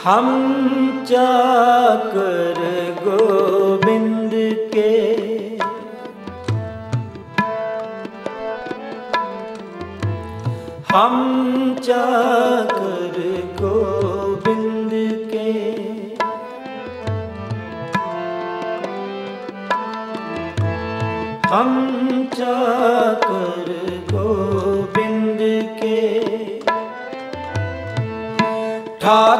हम चाकर गोविंद के हम चाकर गोविंद के हम चाकर गोविंद के ठाकुर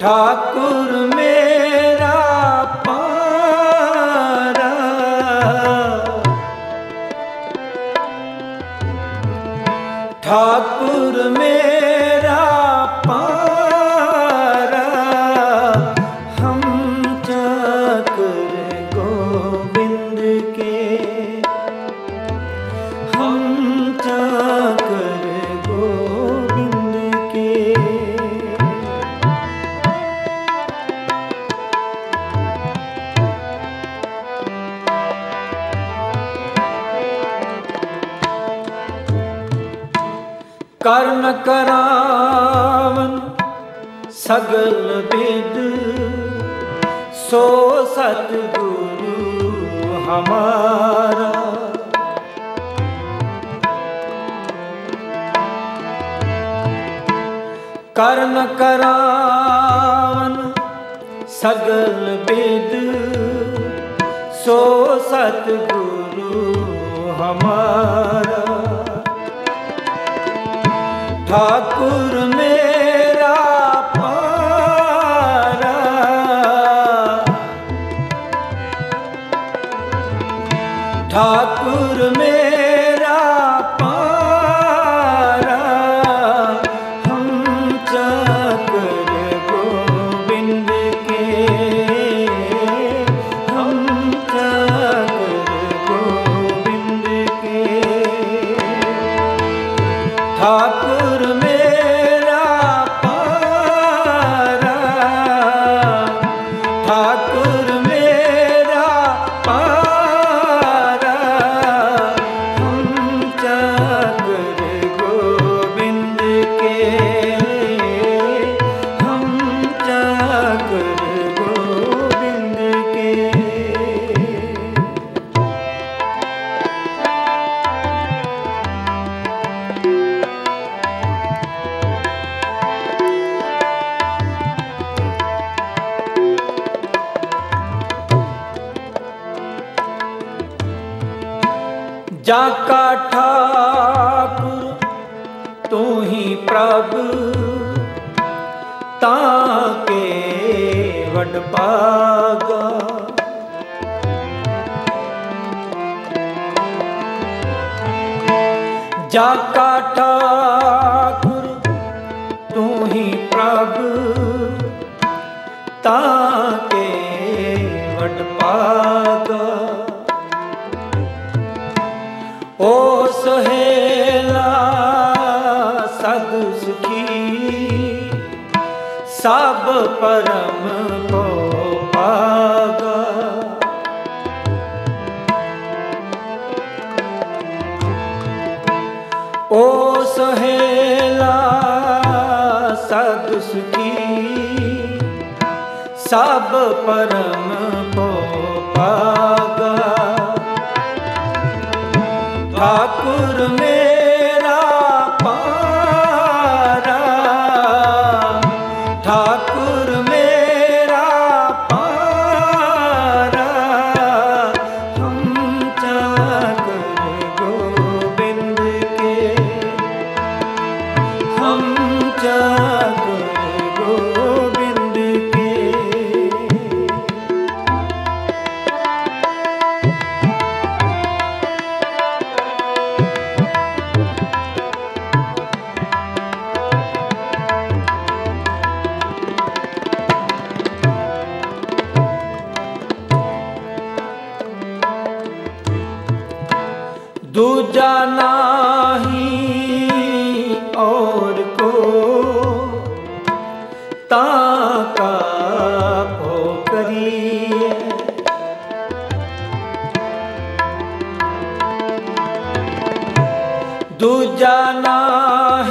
ਠਾਕੁਰ ਮੇਰਾ ਪਾਰਾ ਠਾਕੁਰ ਮੇਰਾ ਕਰਨ ਕਰਾਵਨ ਸਗਲ ਬਿਦ ਸੋ ਸਤਿਗੁਰੂ ਹਮਾਰਾ। ਕਰਨ ਕਰਾਵਨ ਸਗਲ ਬਿਦ ਸੋ ਸਤਿਗੁਰੂ ਹਮਾਰਾ। ਠਾਕੁਰ ਮੇ जाका ठाकुर तू ही प्रभु ताके वड पागा जाका ठाकुर ਸਦ ਸੁਖੀ ਸਭ ਪਰਮ ਕੋ ਪਾਗਾ ਓ ਸੁਹੇਲਾ ਸਦ ਸੁਖੀ ਸਭ ਪਰਮ ਕੋ ਪਾਗਾ ठाकुर मेरा 다 ਦੂਜਾ ਨਾਹੀ ਔਰ ਕੋ ਤਾ ਦੂਜਾ ਨਾਹੀ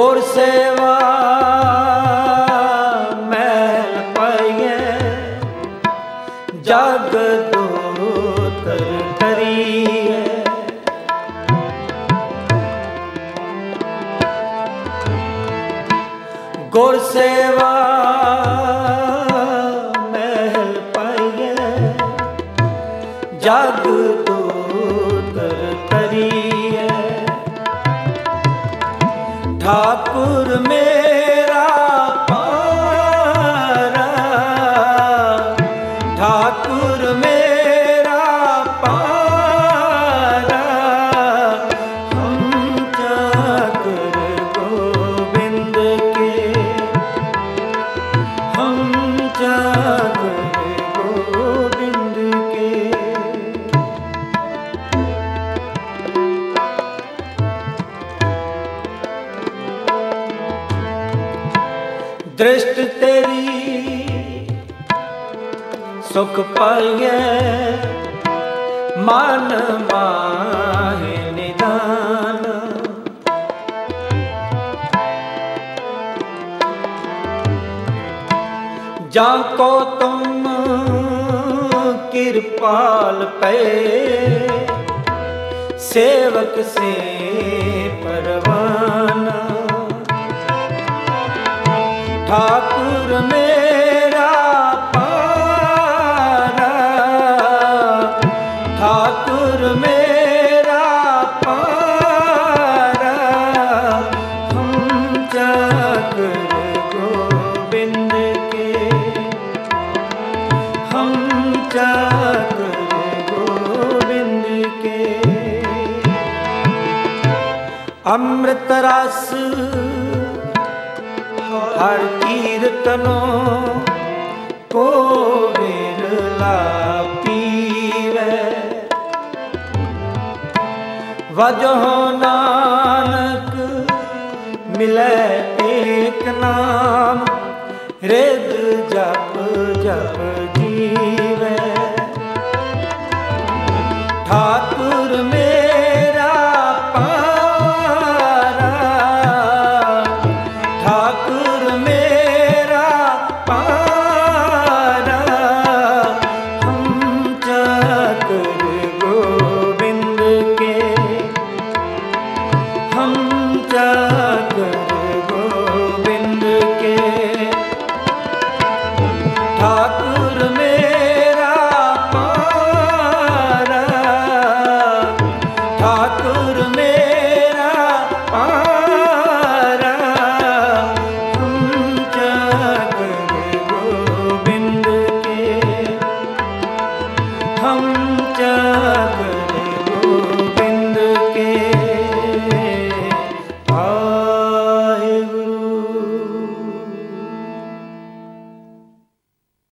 ਗੁਰ ਸੇਵਾ ਮੈਲ ਪਾਈਏ। ਜਗ ਦੋਤਰ ਕਰੀਏ ਗੁਰ ਸੇਵਾ ਮੈਲ ਪਾਈਏ। ਜਗ ਦ੍ਰਿਸ਼ਟ ਤੇਰੀ ਸੁਖ ਪਾਈਐ ਮਨ ਮਾਹੇ ਨਿਦਾਨ ਜਾਂ ਕੋ ਤੁਮ ਕਿਰਪਾਲ ਪਏ। ਸੇਵਕ ਸੇ ਪਰਵਾਨ। ਠਾਕੁਰ ਮੇਰਾ ਪਾਰਾ। ਠਾਕੁਰ ਮੇਰਾ ਅੰਮ੍ਰਿਤ ਰਸ, ਹਰ ਕੀਰਤਨੋ ਕੋ ਵਿਰਲਾ ਪੀਵੇ ਵਜੋ ਨਾਨਕ ਮਿਲੇ ਏਕ ਨਾਮ ਰਿਦ ਜਪ ਜਪ ਜੀ